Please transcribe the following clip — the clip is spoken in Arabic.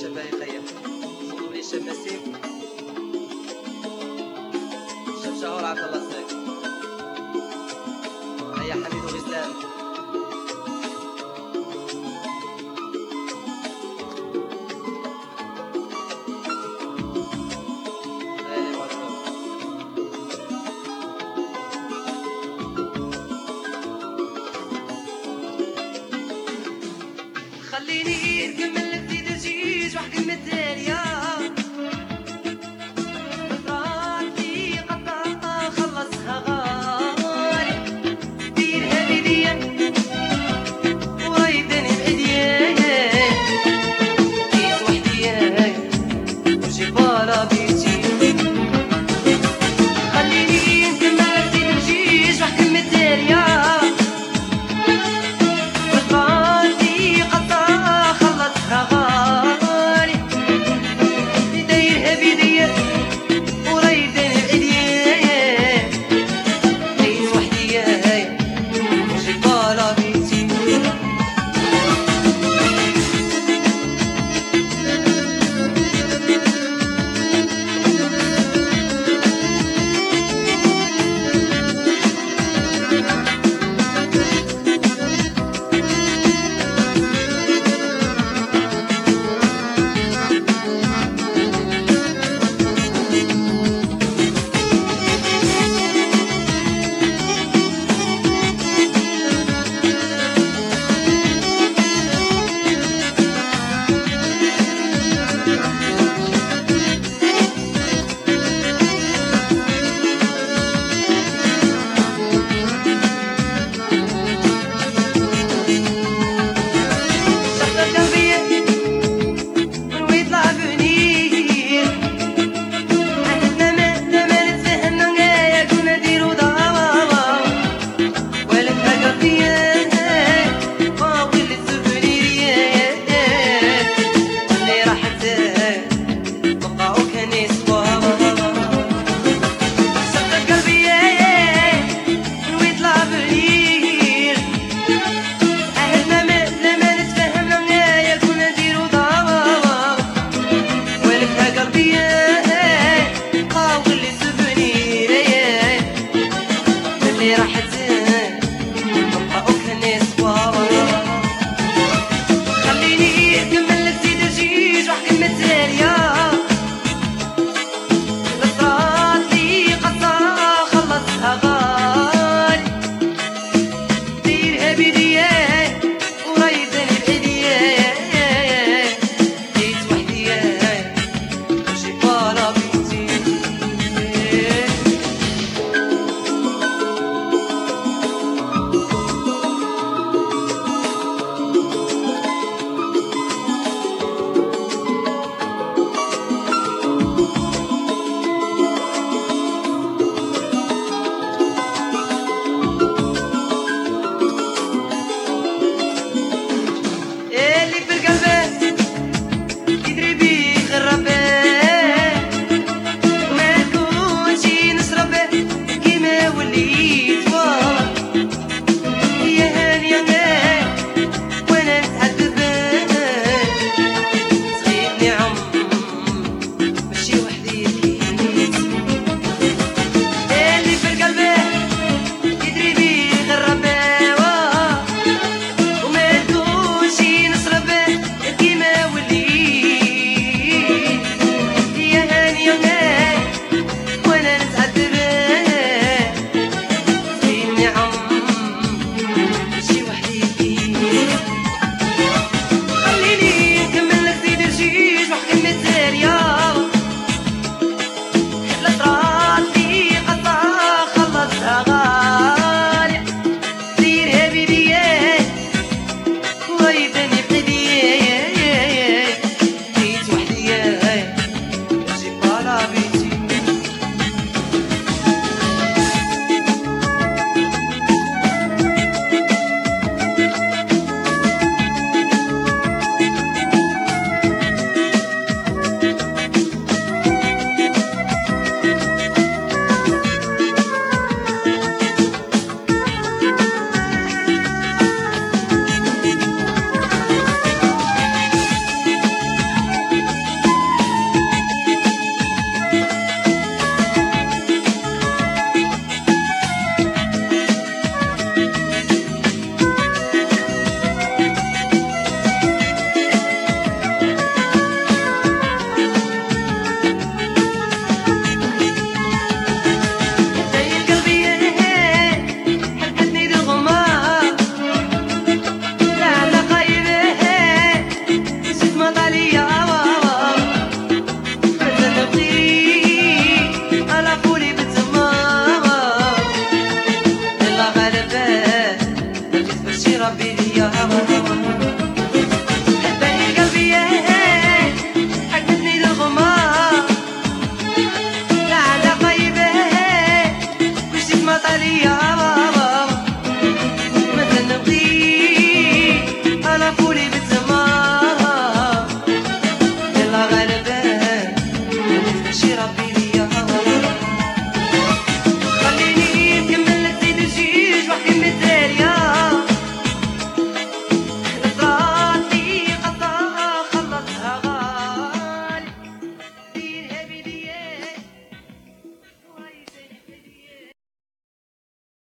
الشفايخية صوتوا الشاب نسيم شهور عبد حميد خليني Rabbi